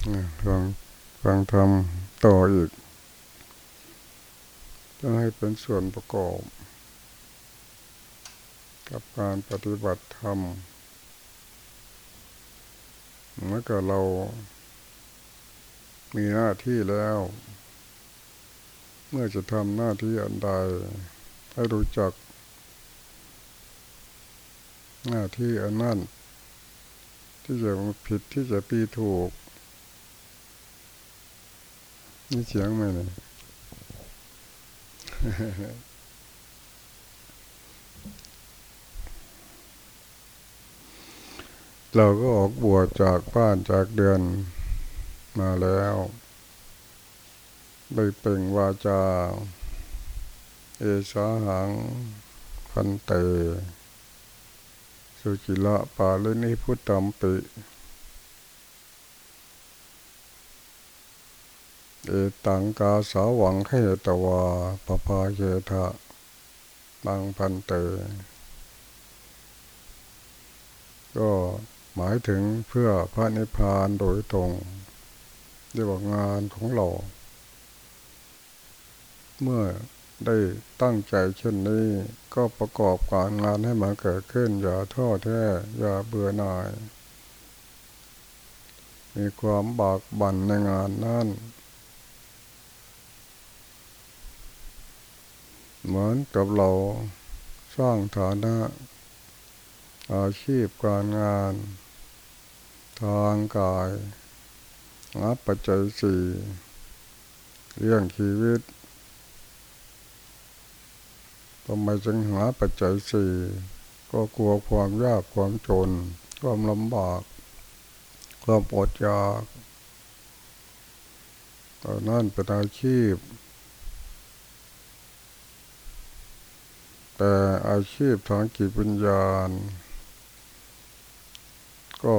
ฟังฟังทำต่ออีกจะให้เป็นส่วนประกอบ กับการปฏิบัติธรรมเมื่อกับเรา มีหน้าที่แล้ว เมื่อจะทำหน้าที่อันใด ให้รู้จัก หน้าที่อันนั้น ที่จะผิดที่จะปีถูก นี่เสียงไหมเนี่ยเราก็ออกบวชจากบ้านจากเดือนมาแล้วได้เป่งวาจา เอสาหัง พันเต สุจิละปาลนิพุตตัมปิ เอตังกาสาวังเขตวาปภาเยทะตังพันเตก็หมายถึงเพื่อพระนิพพานโดยตรงเรียกว่างานของเรา เมื่อได้ตั้งใจเช่นนี้ก็ประกอบการงานให้มันเกิดขึ้น อย่าท้อแท้อย่าเบื่อหน่าย มีความบากบั่นในงานนั้น เหมือนกับเราสร้างฐานะ อาชีพการงาน ทางกายงับปัจจัยสี่เรื่องชีวิตทำไมจึงหาปัจจัยสี่ก็กลัวความยากความจน ความลำบาก ความอดอยากตอนนั้นเป็นอาชีพ แต่อาชีพทางจิตวิญญาณ ก็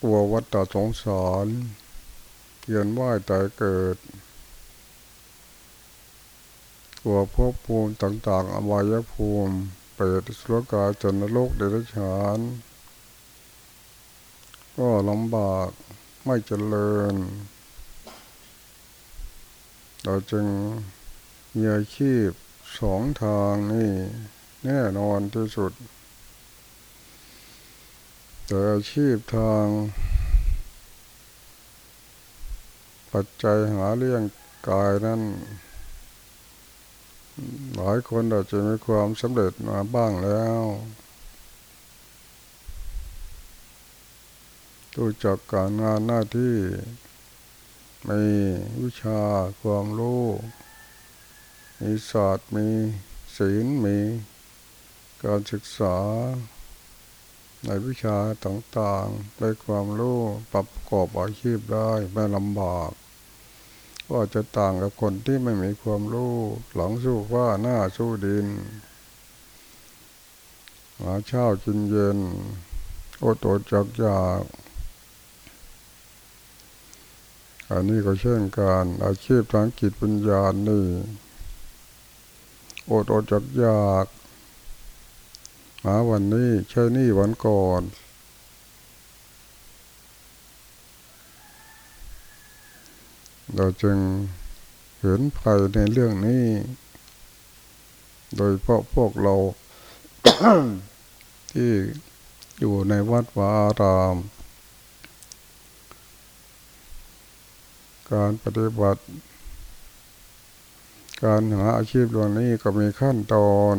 กลัววัฏสงสารเกียนว่ายตายเกิด กลัวภพภูมิต่างๆ อวัยภูมิเปรตสุรกายจนโลกเดรัจฉาน ก็ลำบากไม่เจริญ เราจึงมีอาชีพ สองทางนี่แน่นอนที่สุด แต่อาชีพทาง ปัจจัยหาเรื่องกายนั้นหลายคนอาจจะมีความสำเร็จมาบ้างแล้วรู้จักการงานหน้าที่มีวิชาความรู้ มีศาสตร์มีศีลมีการศึกษา ในวิชาต่างๆได้ความรู้ปรับกอบอาชีพได้ไม่ลำบาก ก็จะต่างกับคนที่ไม่มีความรู้หลังสู้ว่าหน้าสู้ดินหาเช้ากินเย็นโอตจักยากอันนี้ก็เช่นการอาชีพทางจิตปัญญานี่ อดอดจักยากหาวันนี้ใช่นี่วันก่อนเราจึงเห็นภัยในเรื่องนี้ โดยเพราะพวกเรา ที่อยู่ในวัดวาอาราม การปฏิบัติ การหาอาชีพดวงนี้ก็มีขั้นตอน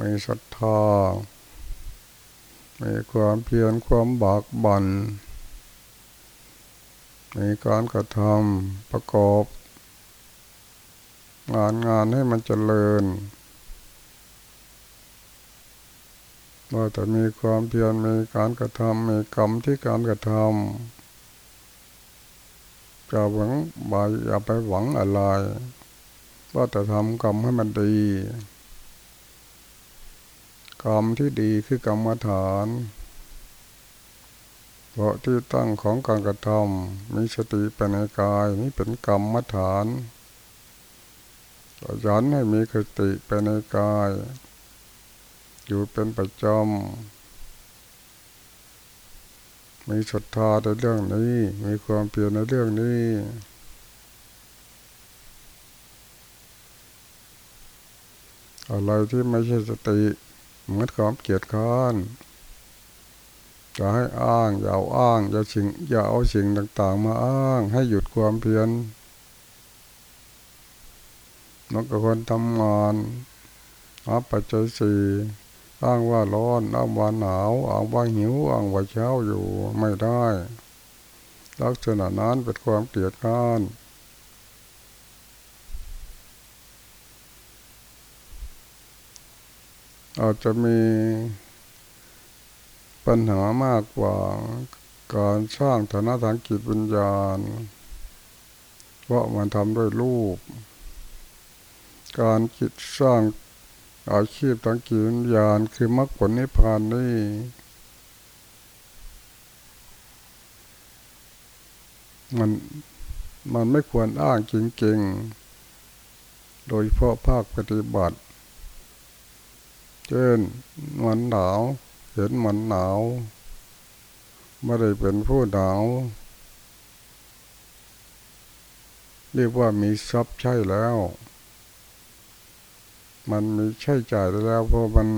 มีศรัทธา มีความเพียรความบากบัน่น มีการกระทำประกอบ งานงานให้มันเจริญว่าแต่มีความเพียรมีการกระทำมีกรรมที่การกระทำ จะหวังบายอย่าไปหวังอะไรว่าแต่ทำกรรมให้มันดีกรรมที่ดีคือกรรมฐานเพราะที่ตั้งของการกระทำมีสติเป็นในกายนี่เป็นกรรมฐานยันให้มีสติเป็นในกาย อยู่เป็นประจำ มีศรัทธาในเรื่องนี้ มีความเปลี่ยนในเรื่องนี้ อะไรที่ไม่ใช่สติเหมือนความเกียดค้านจะให้อ้างอย่าเอาอ้างอย่าสิ่งอย่าเอาสิ่งต่าง ๆ มาอ้าง ให้หยุดความเพียรนกกับคนทำงานอาปัจจัยสี่ อ้างว่าร้อนอ้างว่าหนาวอ้างว่าหิวอ้างว่าเช้าอยู่ไม่ได้ ลักษณะนั้นเป็นความเกลียดข้านอาจจะมีปัญหามากกว่าการสร้างฐานะทางจิตวิญญาณ เพราะมันทำด้วยรูป การจิตสร้าง อาชีพทางจิตวิญญาณคือมรรคผลนิพพานนี่มันมันไม่ควรอ้างจริงๆ โดยเพราะภาคปฏิบัติ เช่นมันหนาว เห็นมันหนาวไม่ได้เป็นผู้หนาว เรียกว่ามีทรัพย์ใช่แล้ว มันมีใช้จ่ายแล้วเพราะมัน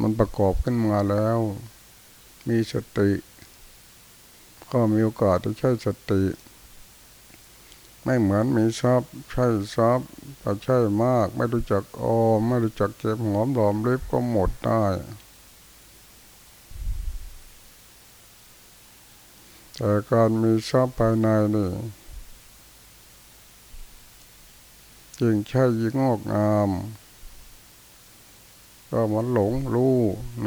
มันประกอบขึ้นมาแล้ว มีสติ ก็มีโอกาสจะใช้สติ ไม่เหมือนมีทรัพย์ใช้ทรัพย์แต่ใช้มาก ไม่รู้จักออมไม่รู้จักเก็บหอมหลอมริบก็หมดได้แต่การมีทรัพย์ภายในนี่จึงใช่ยิ่งงอกงาม ก็มันหลงรู้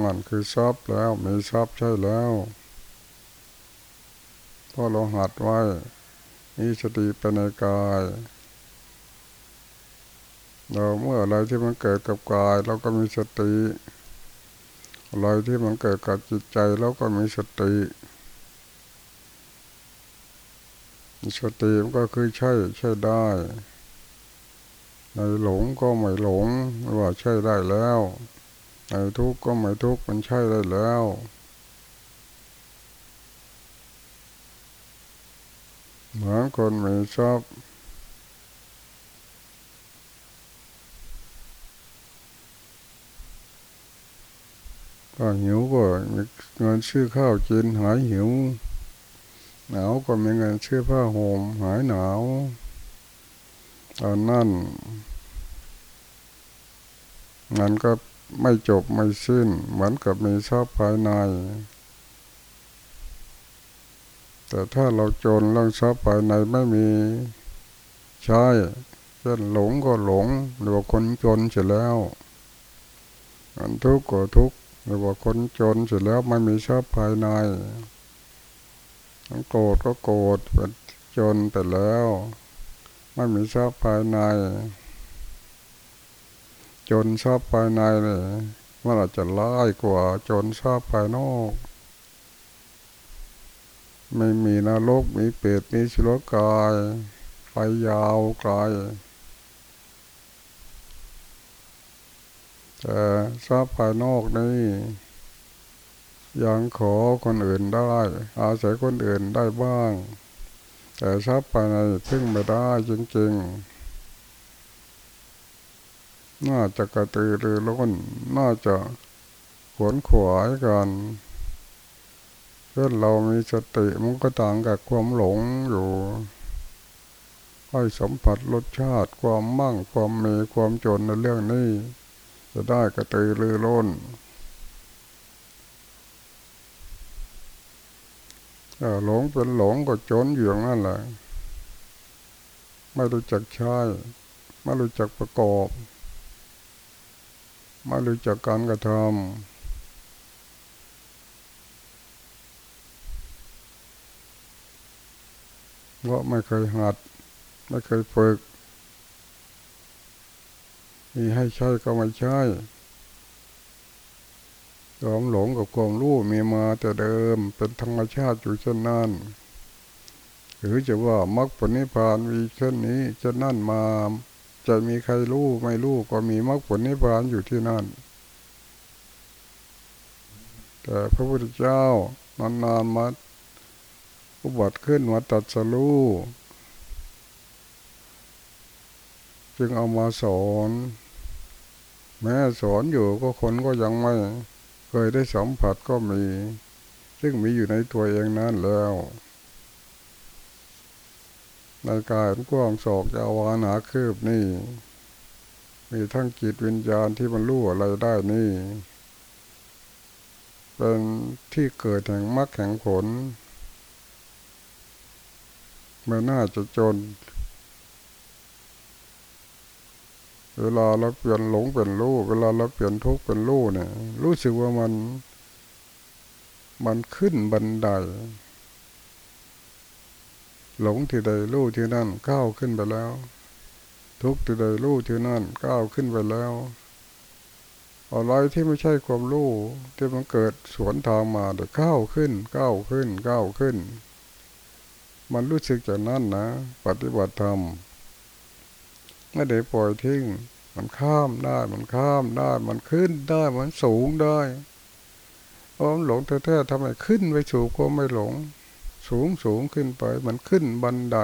มันคือทรัพย์แล้วมีทรัพย์ใช่แล้วพอเราหัดไว้มีสติเป็นในกายเราเมื่ออะไรที่มันเกิดกับกาย เราก็มีสติอะไรที่มันเกิดกับจิตใจเราก็มีสติสติมันก็คือใช่ใช่ได้ ในหลงก็ไม่หลงว่าใช่ได้แล้ว ในทุกข์ก็ไม่ทุกข์มันใช่ได้แล้วเหมือนคนมีชอบก็หิวก็มีเงินซื้อข้าวกินหายหิว หนาวก็มีเงินซื้อผ้าห่มหายหนาวตอนนั้นมันก็ ไม่จบไม่สิ้น เหมือนกับมีทรัพย์ภายใน แต่ถ้าเราจนเรื่องทรัพย์ภายในไม่มีใช่เช่นหลงก็หลงหรือว่าคนจนเสร็จแล้วอันทุกข์ก็ทุกข์หรือว่าคนจนเสร็จแล้วไม่มีทรัพย์ภายในโกรธก็โกรธเป็นจนไปแล้ว ไม่มีทรัพย์ภายใน จนชอบภายในเลยมันอาจจะร้ายกว่าจนชอบภายนอก ไม่มีนรกมีเปรตมีชุลกาย ไปยาวไกลแต่ชอบภายนอกนี่ยังขอคนอื่นได้ อาศัยคนอื่นได้บ้าง แต่ชอบภายในพึ่งไม่ได้จริงๆ น่าจะกระตือรือร้นน่าจะขวนขวายกันเพื่อเรามีสติมันก็ต่างกับความหลงอยู่ให้สัมผัสรสชาติความมั่งความมีความจนในเรื่องนี้ จะได้กระตือรือร้นหลงเป็นหลงก็จนอยู่นั่นแหละไม่รู้จักใช้ไม่รู้จักประกอบ ไม่รู้จักการกระทำเพราะไม่เคยหัด ไม่เคยฝึก มีให้ใช้ก็ไม่ใช่ความหลงกับความรู้มีมาแต่เดิมเป็นธรรมชาติอยู่เช่นนั้น หรือจะว่ามรรคผลนิพพานมีเช่นนี้เช่นนั้นมา จะมีใครรู้ไม่รู้ก็มีมรรคผลนิพพานอยู่ที่นั่น แต่พระพุทธเจ้านานๆมาอุบัติขึ้นมาตัดสรู้จึงเอามาสอนแม้สอนอยู่ก็คนก็ยังไม่เคยได้สัมผัสก็มี ซึ่งมีอยู่ในตัวเองนั่นแล้ว ในกายกว้างศอกยาวานาคืบนี่ มีทั้งจิตวิญญาณที่มันรู้อะไรได้นี่ เป็นที่เกิดแห่งมรรคแห่งผลไม่น่าจะจน เวลาเราเปลี่ยนหลงเป็นรู้ เวลาเราเปลี่ยนทุกข์เป็นรู้เนี่ย รู้สึกว่ามัน มันขึ้นบันได หลงที่ใดรู้ที่นั่นก้าวขึ้นไปแล้ว ทุกที่ใดรู้ที่นั่นก้าวขึ้นไปแล้วอะไรที่ไม่ใช่ความรู้ที่มันเกิดสวนทางมาเดี๋ยวก้าวขึ้นก้าวขึ้นก้าวขึ้น มันรู้สึกจากนั้นนะ ปฏิบัติธรรมไม่ได้ปล่อยทิ้งมันข้ามได้มันข้ามได้มันขึ้นได้มันสูงได้เพราะหลงแท้ๆทำไมขึ้นไปสู่ก็ไม่หลง สูงสูงขึ้นไปมันขึ้นบันได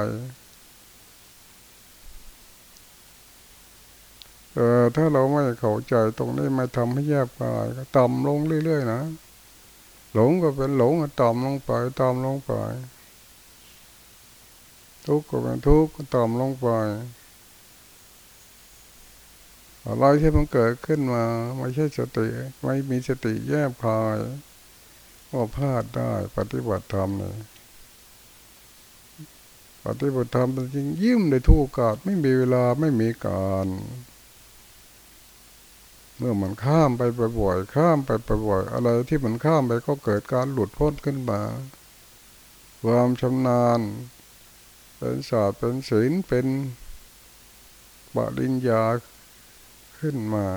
เออถ้าเราไม่เข้าใจตรงนี้ไม่ทำให้แยบกายก็ต่ำลงเรื่อยๆนะหลงก็เป็นหลงต่ำลงไปต่ำลงไปทุกข์ก็เป็นทุกข์ต่ำลงไปอะไรที่มันเกิดขึ้นมาไม่ใช่สติไม่มีสติแยบคายก็พลาดได้ปฏิบัติธรรมเลย ปฏิบัติธรรมจริงยิ้มในทุกกาศไม่มีเวลาไม่มีการ เมื่อมันข้ามไปบ่อยๆข้ามไปบ่อยๆอะไรที่มันข้ามไปก็เกิดการหลุดพ้นขึ้นมา ความชำนาญ เป็นศาสตร์เป็นศิลป์เป็นปริญญาขึ้นมา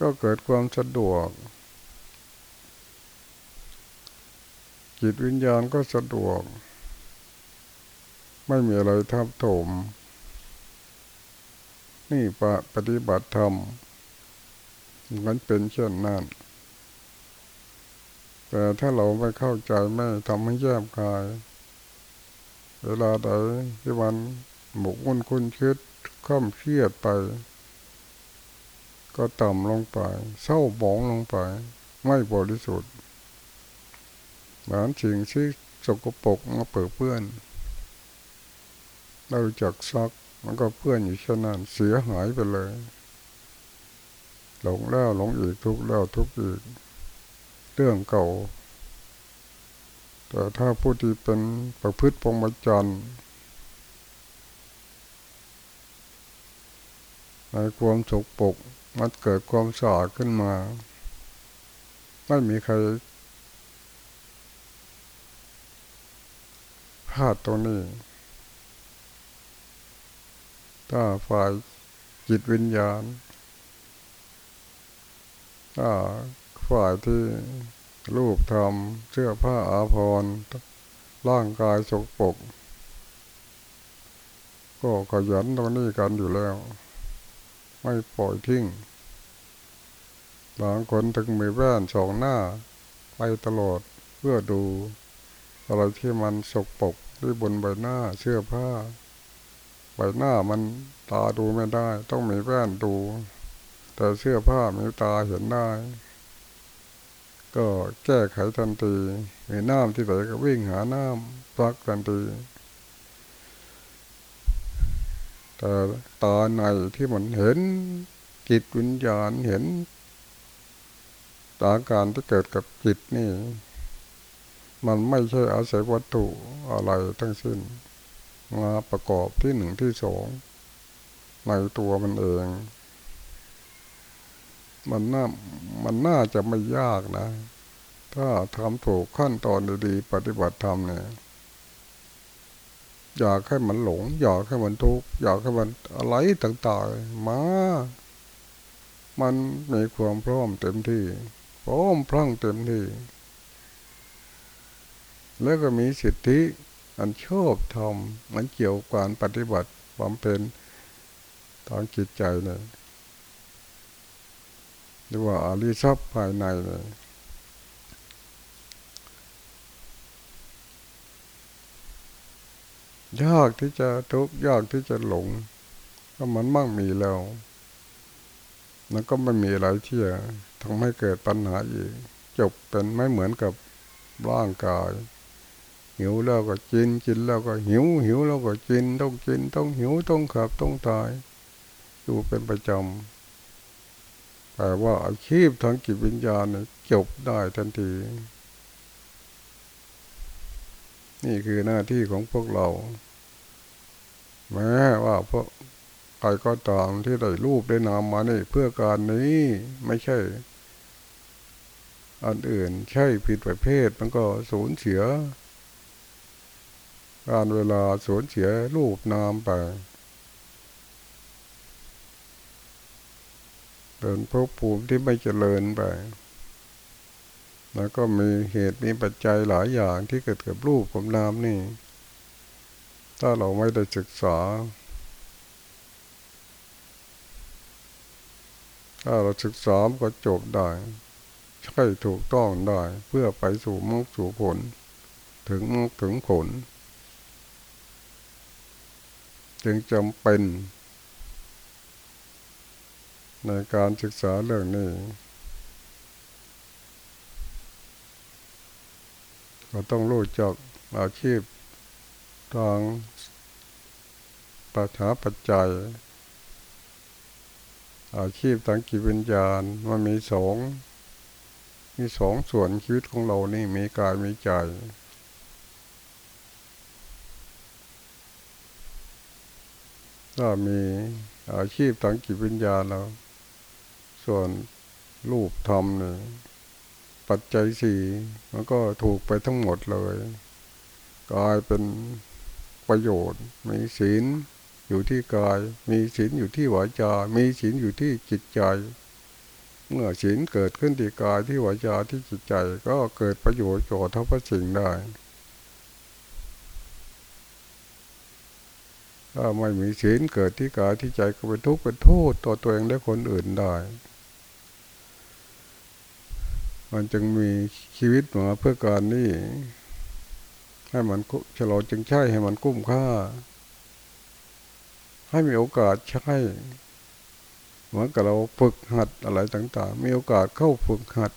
ก็เกิดความสะดวก จิตวิญญาณก็สะดวก ไม่มีอะไรทับถม นี่ปะปฏิบัติธรรมมันเป็นเช่นนั้นแต่ถ้าเราไม่เข้าใจไม่ทำให้แยบกาย เวลาใดที่มันหมกมุ่นคุ้นคิดข้ามเครียดไป ก็ต่ำลงไป เศร้าหมองลงไป ไม่บริสุทธิ์ เหมือนสิ่งที่สกปรกมาเปิดเปื้อน เราจักซักมันก็เพื่อนอยู่เช่นนั้นเสียหายไปเลย หลงแล้วหลงอีกทุกแล้วทุกอีก เรื่องเก่า แต่ถ้าผู้ที่เป็นประพฤติปงมจันในความสกปกมันเกิดความสะอาดขึ้นมา ไม่มีใคร พลาดตรงนี้ ถ้าฝ่ายจิตวิญญาณ ถ้าฝ่ายที่รูปทำเสื้อผ้าอาภรณ์ร่างกายสกปรกก็ขยันตรงนี้กันอยู่แล้ว ไม่ปล่อยทิ้งบางคนถึงมือแว่นสองหน้า ไปตลอดเพื่อดู อะไรที่มันสกปรกที่บนใบหน้าเสื้อผ้า ใบหน้ามันตาดูไม่ได้ ต้องมีแว่นดู แต่เสื้อผ้ามีตาเห็นได้ ก็แก้ไขทันทีมีน้ำที่ไหนก็วิ่งหาน้ำพักทันทีแต่ตาในที่มันเห็นจิตวิญญาณเห็นตาการที่เกิดกับจิตนี่ มันไม่ใช่อาศัยวัตถุอะไรทั้งสิ้น มาประกอบที่หนึ่งที่สองในตัวมันเอง มันน่ามันน่าจะไม่ยากนะ ถ้าทำถูกขั้นตอนดีๆปฏิบัติธรรมเนี่ยอยากให้มันหลง อยากให้มันทุกข์อยากให้มันอะไรต่างๆ มา มันมีความพร้อมเต็มที่ พร้อมพรั่งเต็มที่ แล้วก็มีสิทธิอันชอบธรรมมันเกี่ยวกับปฏิบัติความเป็นทางจิตใจเนี่ยหรือว่าอริยทรัพย์ภายในเลยยากที่จะทุกข์ยากที่จะหลงก็มันมั่งมีแล้วมันก็ไม่มีอะไรที่จะทำให้เกิดปัญหาอีก จบเป็นไม่เหมือนกับร่างกาย หิวแล้วก็กินกินแล้วก็หิว หิวแล้วก็กินต้องกินต้องหิวต้องขับต้องตายอยู่เป็นประจำแต่ว่าอาชีพทางจิตวิญญาณจบได้ทันที นี่คือหน้าที่ของพวกเรา แม้ว่าพวกใครก็ตามที่ได้รูปได้นามมานี่เพื่อการนี้ไม่ใช่อันอื่นใช่ผิดประเภทมันก็สูญเสีย การเวลาสูญเสียรูปนามไป เป็นภพภูมิที่ไม่เจริญไป แล้วก็มีเหตุมีปัจจัยหลายอย่างที่เกิดกับรูปกับนามนี่ ถ้าเราไม่ได้ศึกษา ถ้าเราศึกษาก็จบได้ ใช่ถูกต้องได้ เพื่อไปสู่มรรคสู่ผล ถึงมรรคถึงผล จึงจำเป็น ในการศึกษาเรื่องนี้เราต้องรู้จักอาชีพทางปัจาปัจจัย อาชีพทางกิจวิญญาณมันมีสองมีสองส่วนชีวิตของเรานี่มีกายมีใจ ถ้ามีอาชีพทางจิตวิญญาณเรา ส่วนรูปธรรมเนี่ยปัจจัยสี่มันก็ถูกไปทั้งหมดเลยกายเป็นประโยชน์ มีศีลอยู่ที่กาย มีศีลอยู่ที่วาจา มีศีลอยู่ที่จิตใจ เมื่อศีลเกิดขึ้นที่กายที่วาจาที่จิตใจ ก็เกิดประโยชน์ก่อทัพสิ่งได้ ถ้าไม่มีศีลเกิดที่กายที่ใจก็เป็นทุกข์เป็นโทษต่อตัวเองและคนอื่นได้ มันจึงมีชีวิตมาเพื่อการนี้ให้มันฉลองจึงใช่ให้มันกุ้มค่า ให้มีโอกาสใช่เหมือนกับเราฝึกหัดอะไรต่าง ๆ มีโอกาสเข้าฝึกหัด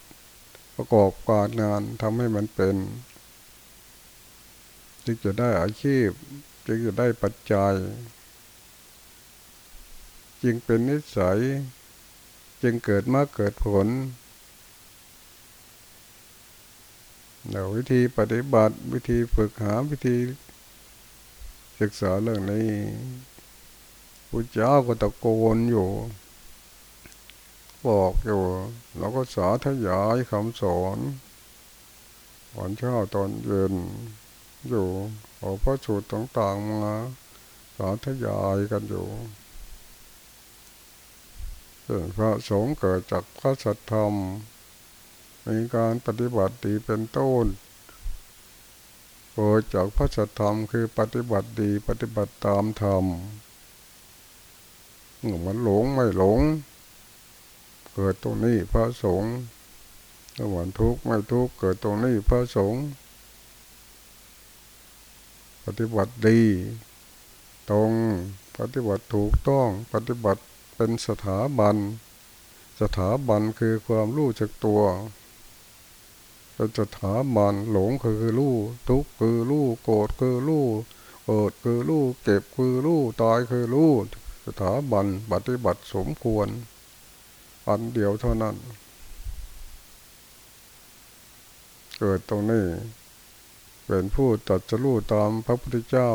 ประกอบการงานทำให้มันเป็นจึงจะได้อาชีพ จึงจะได้ปัจจัย จึงเป็นนิสัย จึงเกิดมาเกิดผลเราวิธีปฏิบัติวิธีฝึกหาวิธี ศึกษาเรื่องนี้พุทธเจ้าก็ตะโกนอยู่ บอกอยู่เราก็สาธยายคำสอนวันเช้าตอนเย็น อยู่เอาพระสูตรต่างๆมาสาธยายกันอยู่พระสงฆ์เกิดจากพระสัทธรรม มีการปฏิบัติดีเป็นต้นโปรดจากพระสัทธรรมคือปฏิบัติดีปฏิบัติตามธรรมมันหลงไม่หลง เกิดตรงนี้พระสงฆ์เหมือนทุกข์ไม่ทุกข์เกิดตรงนี้พระสงฆ์ ปฏิบัติดี ตรงปฏิบัติถูกต้องปฏิบัติเป็นสถาบัน สถาบันคือความรู้จักตัวเป็นสถาบันหลงคือรู้ทุกคือรู้โกรธคือรู้โกรธคือรู้เก็บคือรู้ตายคือรู้สถาบันปฏิบัติสมควร อันเดียวเท่านั้น เกิดตรงนี้ เป็นผู้ตัดจรู้ตามพระพุทธเจ้า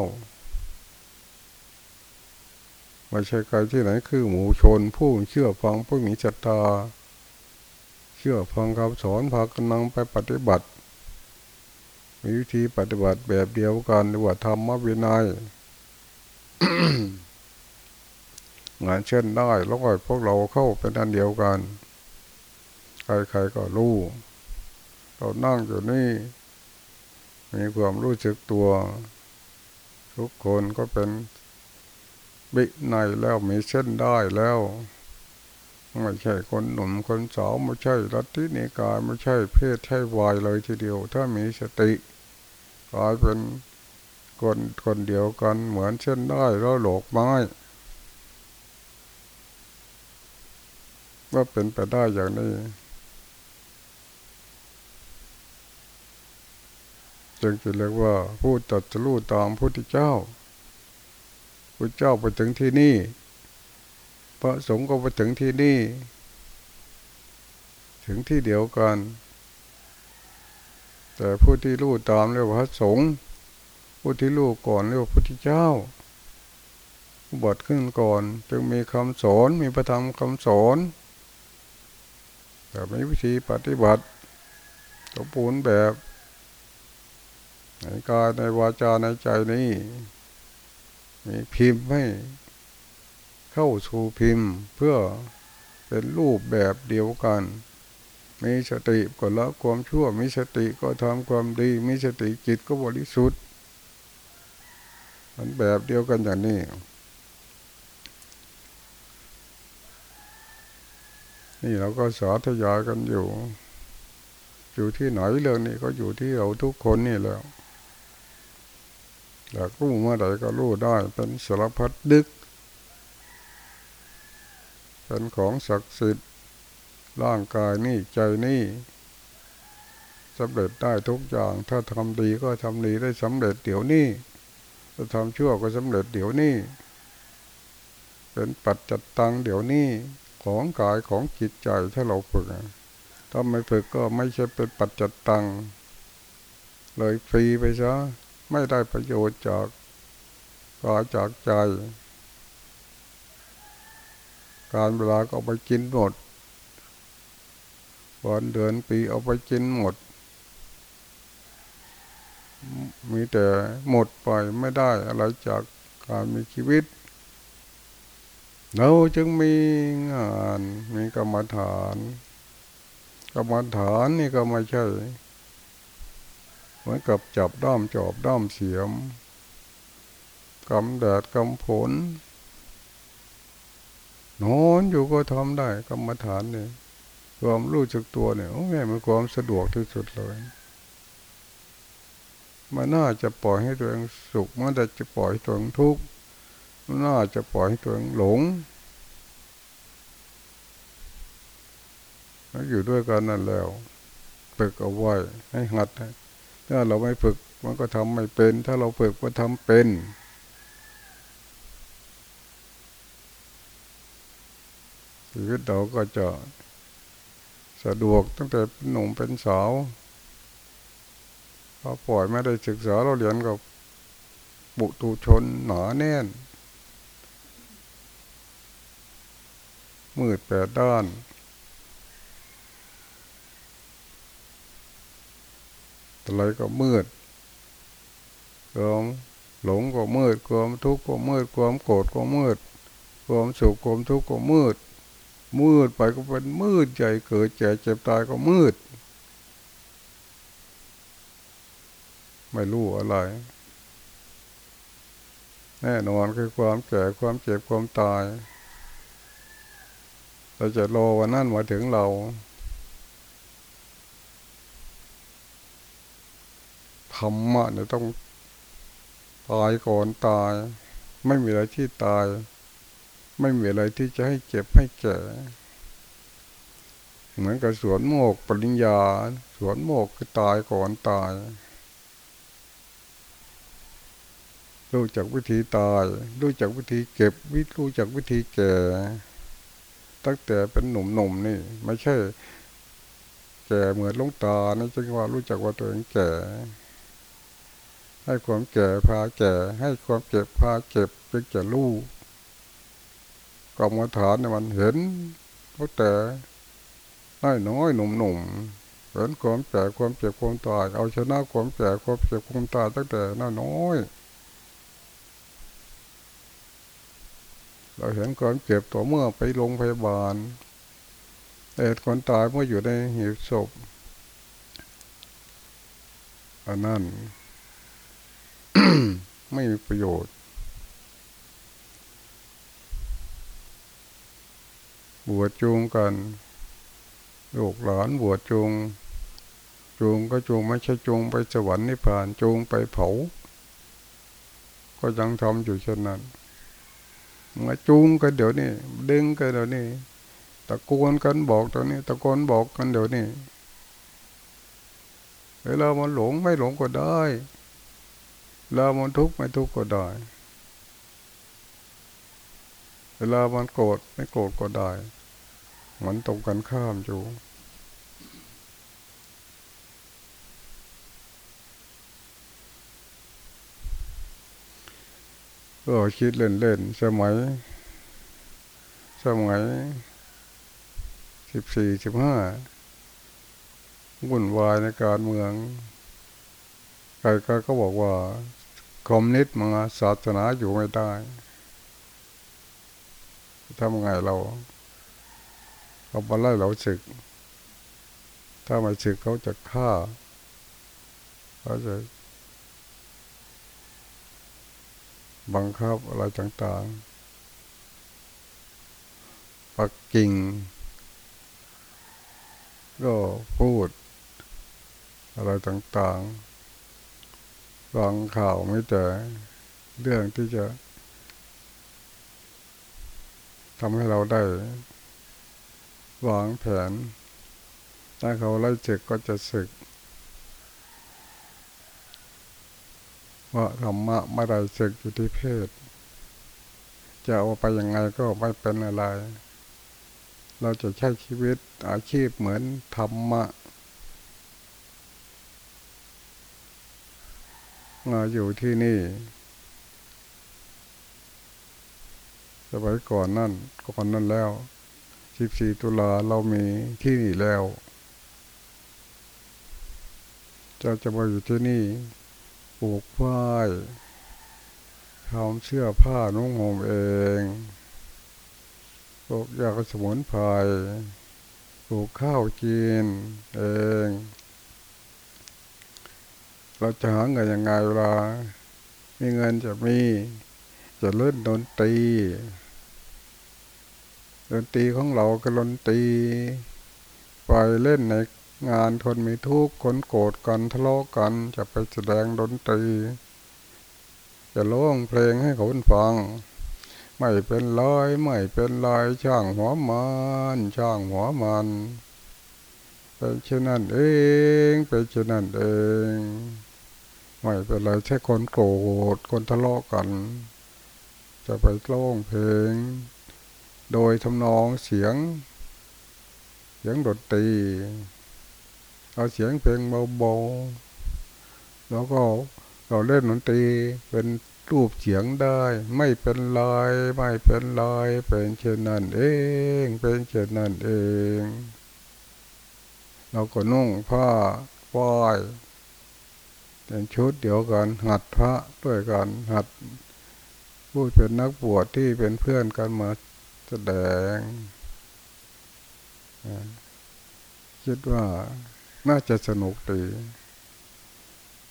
ไม่ใช่ใครที่ไหนคือหมู่ชน ผู้เชื่อฟังผู้มีศรัทธาเชื่อฟังคำสอนพากันนำไปปฏิบัติ มีวิธีปฏิบัติแบบเดียวกันหรือว่าธรรมวินัยงานเช่นได้แล้วก็พวกเราเข้าเป็นอันเดียวกัน ใครๆก็รู้เรานั่งอยู่นี่ มีความรู้สึกตัว ทุกคนก็เป็นบิในแล้วมีเส้นได้แล้ว ไม่ใช่คนหนุ่มคนสาวไม่ใช่รัตินิกายไม่ใช่เพศใช่วายเลยทีเดียว ถ้ามีสติกลายเป็นคนคนเดียวกันเหมือนเช่นได้แล้วหลอกไม้ว่าเป็นไปได้อย่างนี้ จึงจะเรียกว่าผู้ตัดสู้ตามพุทธเจ้าพุทธเจ้าไปถึงที่นี่ พระสงฆ์ก็ไปถึงที่นี่ ถึงที่เดียวกัน แต่ผู้ที่รู้ตามเรียกว่าพระสงฆ์ผู้ที่รู้ก่อนเรียกว่าพุทธเจ้าบทขึ้นก่อนจึงมีคำสอนมีพระธรรมคำสอนแต่มีวิธีปฏิบัติสมบูรณ์แบบ ในกายในวาจาในใจนี้มีพิมพ์ให้เข้าสู่พิมพ์เพื่อเป็นรูปแบบเดียวกัน มีสติก็ละความชั่ว มีสติก็ทำความดี มีสติจิตก็บริสุทธิ์ มันแบบเดียวกันอย่างนี้นี่เราก็สาธยายกันอยู่ อยู่ที่ไหนเรื่องนี้ก็อยู่ที่เราทุกคนนี่แหละ อยากรู้เมื่อใดก็รู้ได้ เป็นสารพัดดึก เป็นของศักดิ์สิทธิ์ร่างกายนี่ใจนี่สำเร็จได้ทุกอย่าง ถ้าทำดีก็ทำดีได้สำเร็จเดี๋ยวนี้ถ้าทำชั่วก็สำเร็จเดี๋ยวนี้เป็นปัจจัตตังเดี๋ยวนี้ของกายของจิตใจถ้าเราฝึกถ้าไม่ฝึกก็ไม่ใช่เป็นปัจจัตตังเลยฟรีไปซะ ไม่ได้ประโยชน์จากกายจากใจ การเวลาก็ไปกินหมดวันเดือนปีเอาไปกินหมด มีแต่หมดไปไม่ได้อะไรจากการมีชีวิต เราจึงมีงานมีกรรมฐาน กรรมฐานนี่ก็ไม่ใช่ เหมือนกับจับด้อมจอบด้อมเสียมกำแดดกำฝนนอนอยู่ก็ทำได้กรรมฐานเนี่ยความรู้จักตัวเนี่ยโอ้แม่มันความสะดวกที่สุดเลยมันน่าจะปล่อยให้ตัวเองสุขมันจะปล่อยให้ตัวเองทุกข์น่าจะปล่อยให้ตัวเองหลงอยู่ด้วยกันนั่นแล้วฝึกเอาไว้ให้หัด ถ้าเราไม่ฝึกมันก็ทำไม่เป็น ถ้าเราฝึกก็ทำเป็น ชีวิตเราก็จะสะดวกตั้งแต่หนุ่มเป็นสาวพอปล่อยไม่ได้ศึกษาเราเรียนกับบุตุชนหนาแน่น มืดแปดด้าน อะไรก็มืดความหลงก็มืดความทุกข์ก็มืดความโกรธก็มืดความสุขความทุกข์ก็มืด มืดไปก็เป็นมืดใจเกิดแก่เจ็บตายก็มืด ไม่รู้อะไร แน่นอนคือความแก่ความเจ็บความตาย เราจะรอวันนั้นมาถึงเรา ธรรมะเนี่ยต้องตายก่อนตาย ไม่มีอะไรที่ตาย ไม่มีอะไรที่จะให้เจ็บให้แก่ เหมือนกับสวนโมกปริญญา สวนโมกคือตายก่อนตายรู้จักวิธีตาย รู้จักวิธีเก็บ วิรู้จักวิธีแก่ ตั้งแต่เป็นหนุ่มๆนี่ ไม่ใช่ แก่เหมือนลุงตานะจึงว่ารู้จักว่าตัวเองแก่ ให้ความแก่พาแก่ ให้ความเจ็บพาเจ็บเป็นจะรู้กรรมฐานเนี่ยมันเห็นตั้งแต่น้อยน้อยหนุ่มๆเห็นความแก่ความเจ็บความตายเอาชนะความแก่ความเจ็บความตายตั้งแต่น้อยเราเห็นความเจ็บตัวเมื่อไปโรงพยาบาลเอ็ดคนตายเมื่ออยู่ในหีบศพอันนั้น ไม่มีประโยชน์ บวชจูงกันลูกหลานบวชจูงจูงก็จูงไม่ใช่จูงไปสวรรค์นิพพานจูงไปเผา ก็ยังทำอยู่เช่นนั้นมาจูงกันเดี๋ยวนี้ดึงกันเดี๋ยวนี้ตะโกนกันบอกตอนนี้ ตะโกนบอกกันเดี๋ยวนี้เวลามันหลงไม่หลงก็ได้ เวลามันทุกข์ไม่ทุกข์ก็ได้เวลามันโกรธไม่โกรธก็ได้มันตรงกันข้ามอยู่ ก็คิดเล่นๆสมัย สมัยสิบสี่สิบห้าวุ่นวายในการเมือง ใครก็บอกว่า คมนิสต์มาศาสนาอยู่ไม่ได้ทำไงเราเขามาไล่เราศึก ถ้าไม่ศึกเขาจะฆ่าเขาจะบังคับอะไรต่างๆ ปักกิ่ง ก็พูดอะไรต่างๆ ฟังข่าวไม่แต่เรื่องที่จะทำให้เราได้วางแผน ถ้าเขาไล่ศึกก็จะศึก ว่าธรรมะไม่ได้ศึกอยู่ที่เพศ จะเอาไปยังไงก็ไม่เป็นอะไร เราจะใช้ชีวิตอาชีพเหมือนธรรมะ มาอยู่ที่นี่สมัยก่อนนั่นก่อนนั่นแล้วสิบสี่ตุลาเรามีที่นี่แล้วจะจะมาอยู่ที่นี่ปลูกฝ้ายทำเสื้อผ้านุ่งห่มเองปลูกยากสมุนไพรปลูกข้าวกินเอง เราจะหาเงินยังไงเวลา มีเงินจะมี จะเล่นดนตรีดนตรีของเราก็ดนตรีไปเล่นในงานคนมีทุกข์คนโกรธกันทะเลาะกัน จะไปแสดงดนตรี จะร้องเพลงให้เขาฟัง ไม่เป็นลอยไม่เป็นลอยช่างหัวมันช่างหัวมันเป็นเช่นนั้นเองเป็นเช่นนั้นเอง ไม่เป็นไรแค่คนโกรธคนทะเลาะกัน จะไปร้องเพลง โดยทำนองเสียง เสียงดนตรีเอาเสียงเพลงเบาๆแล้วก็เราเล่นดนตรีเป็นรูปเสียงได้ ไม่เป็นลายไม่เป็นลายเป็นเช่นนั้นเอง เป็นเช่นนั้นเอง เราก็นุ่งผ้าป้าย เป็นชุดเดียวกันหัดพระด้วยกันหัดพูดเป็นนักบวชที่เป็นเพื่อนกันมาแสดง คิดว่าน่าจะสนุกดี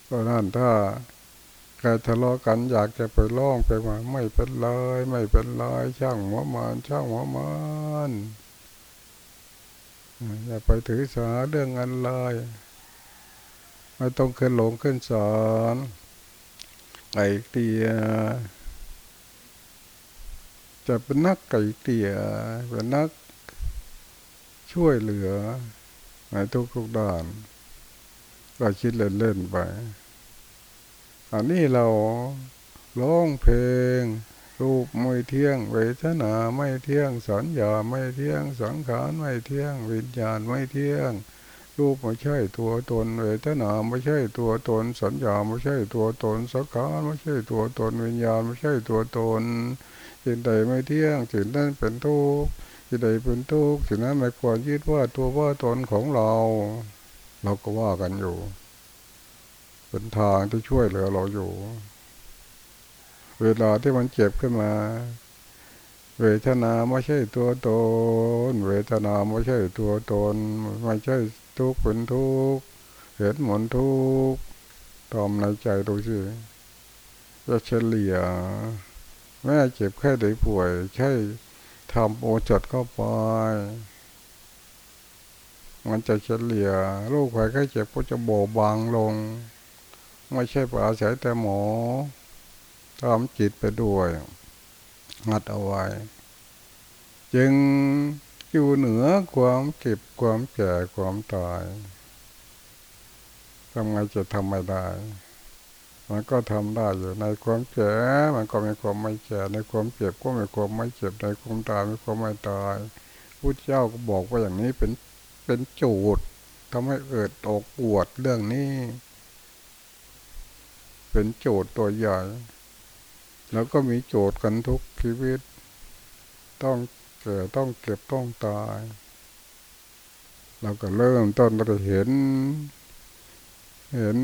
ก็นั่นถ้าใครทะเลาะกันอยากจะไปร้องไปมาไม่เป็นไรไม่เป็นไรช่างหัวมันช่างหัวมันอย่าไปถือสาเรื่องอันลย ไม่ต้องขึ้นหลงขึ้นสอนไก่เตีย จะเป็นนักไก่เตียเป็นนักช่วยเหลือในทุกๆด้าน ก็คิดเล่นๆไป อันนี้เราร้องเพลง รูปไม่เที่ยง เวทนาไม่เที่ยง สัญญาไม่เที่ยง สังขารไม่เที่ยง วิญญาณไม่เที่ยง รูปไม่ใช่ตัวตนเวทนาไม่ใช่ตัวตน สัญญาไม่ใช่ตัวตนสังขารไม่ใช่ตัวตนวิญญาณไม่ใช่ตัวตนสิ่งใดไม่เที่ยงสิ่งนั้นเป็นทุกข์สิ่งใดเป็นทุกข์สิ่งนั้นไม่ควรยึดว่าตัวว่าตนของเรา เราก็ว่ากันอยู่เป็นทางที่ช่วยเหลือเราอยู่ เวลาที่มันเจ็บขึ้นมาเวทนาไม่ใช่ตัวตน เวทนาไม่ใช่ตัวตน ไม่ใช่ ทุกข์เป็นทุกข์เห็นหมนทุกข์ตอมในใจดูสิจะเฉลี่ย แม่เจ็บแค่ได้ป่วย ใช่ทำโอจดเข้าไป มันจะเฉลี่ยโรคภัยไข้เจ็บก็จะโบบางลง ไม่ใช่ปราศัยแต่หมอทำจิตไปด้วยหัดเอาไว้ จึง อยู่เหนือความเก็บความแก่ความตายทำไงจะทำไม่ได้ มันก็ทำได้อยู่ในความแก่มันก็มีความไม่แก่ในความเจ็บก็มีความไม่เจ็บในความตายมีความไม่ตายพุทธเจ้าก็บอกว่าอย่างนี้เป็นเป็นโจทย์ทำให้เอิดอกอวดเรื่องนี้ เป็นโจทย์ตัวใหญ่ แล้วก็มีโจทย์กันทุกชีวิต ต้อง เกิดต้องเก็บต้องตาย เราก็เริ่มต้นเราเห็น เห็น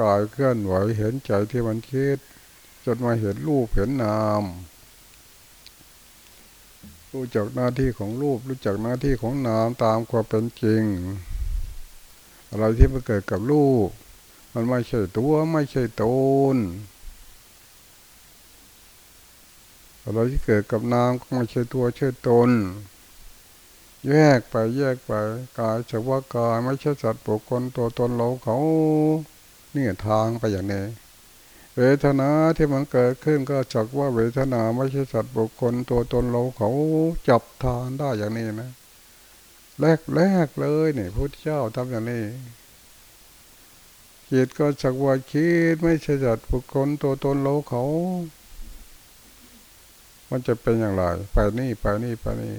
กายเคลื่อนไหวเห็นใจที่มันคิดจนมาเห็นรูปเห็นนาม รู้จักหน้าที่ของรูป รู้จักหน้าที่ของนามตามความเป็นจริง อะไรที่มันเกิดกับรูป มันไม่ใช่ตัวไม่ใช่ตน อะไรที่เกิดกับนามก็ไม่ใช่ตัวใช่ตน แยกไปแยกไปกายเฉพาะกายไม่ใช่สัตว์ปุคคลตัวตนเราเขาเนี่ยทางไปอย่างนี้เวทนาที่มันเกิดขึ้นก็จักว่าเวทนาไม่ใช่สัตว์บุคคลตัวตนเราเขาจับทานได้อย่างนี้นะ แรกแรกเลยเนี่ยพุทธเจ้าทำอย่างนี้จิตก็จักว่าคิดไม่ใช่สัตว์บุคคลตัวตนเราเขา มันจะเป็นอย่างไรไปนี่ไปนี่ไปนี่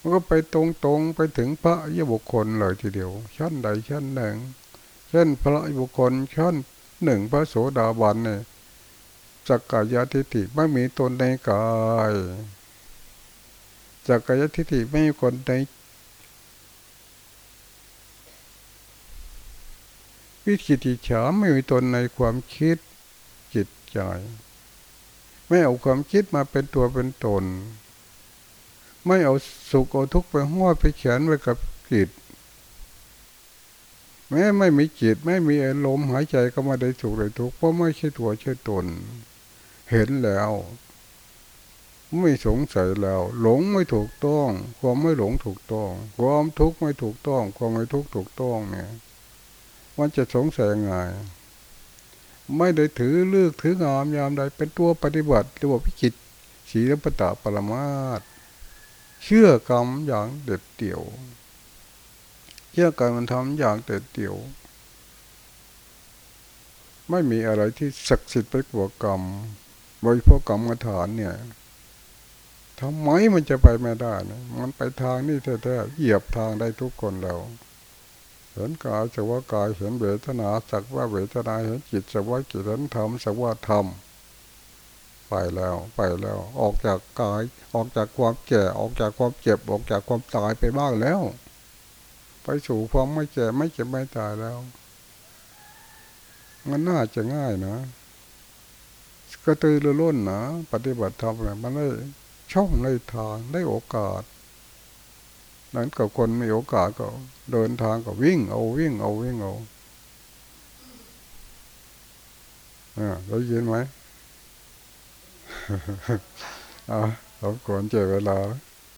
มันก็ไปตรงๆไปถึงพระยบุคคลเลยทีเดียวชั้นใดชั้นหนึ่งเช่นพระบุคคลชั้นหนึ่งพระโสดาบันเนี่ยจักกายทิฏฐิไม่มีตนในกายจักกายทิฏฐิไม่มีคนในวิจิติฉาไม่มีตนในความคิดจิตใจ ไม่เอาความคิดมาเป็นตัวเป็นตน ไม่เอาสุขเอาทุกข์ไปห้อยไปเขียนไว้กับจิต แม้ไม่มีจิต ไม่มีอารมณ์หายใจก็ไม่ได้สุขได้ทุกข์เพราะไม่ใช่ตัวใช่ตน เห็นแล้ว ไม่สงสัยแล้ว หลงไม่ถูกต้อง ความไม่หลงถูกต้อง ความทุกข์ไม่ถูกต้อง ความไม่ทุกข์ถูกต้องเนี่ยมันจะสงสัยไง ไม่ได้ถือเลือกถืองามยามใด เป็นตัวปฏิบัติระบบพิจิตศีลปตะปรมาตเชื่อกรรมอย่างเด็ดเดี่ยว เชื่อการมันทำอย่างเด็ดเดี่ยว ไม่มีอะไรที่ศักดิ์สิทธิ์ไปกว่ากรรมโดยเพวกกรรมฐานเนี่ยทำไมมันจะไปไม่ได้นะมันไปทางนี้แท้ๆเหยียบทางได้ทุกคนแล้ว เห็นกายสักว่ากายเห็นเวทนาสักว่าเวทนาเห็นจิตสักว่าจิตเห็นธรรมสักว่าธรรมไปแล้วไปแล้วออกจากกายออกจากความแก่ออกจากความเจ็บออกจากความตายไปบ้างแล้ว ไปสู่ความไม่แก่ไม่เจ็บไม่ตายแล้ว มันน่าจะง่ายนะก็ตือรือร้นนะปฏิบัติธรรมมันได้ช่องในทางได้โอกาส นั้นกับคนมีโอกาสก็ เดินทางก็วิ่งเอาวิ่งเอาวิ่งเอาอ่าได้ยินไหม อ่าสมควรเจอเวลา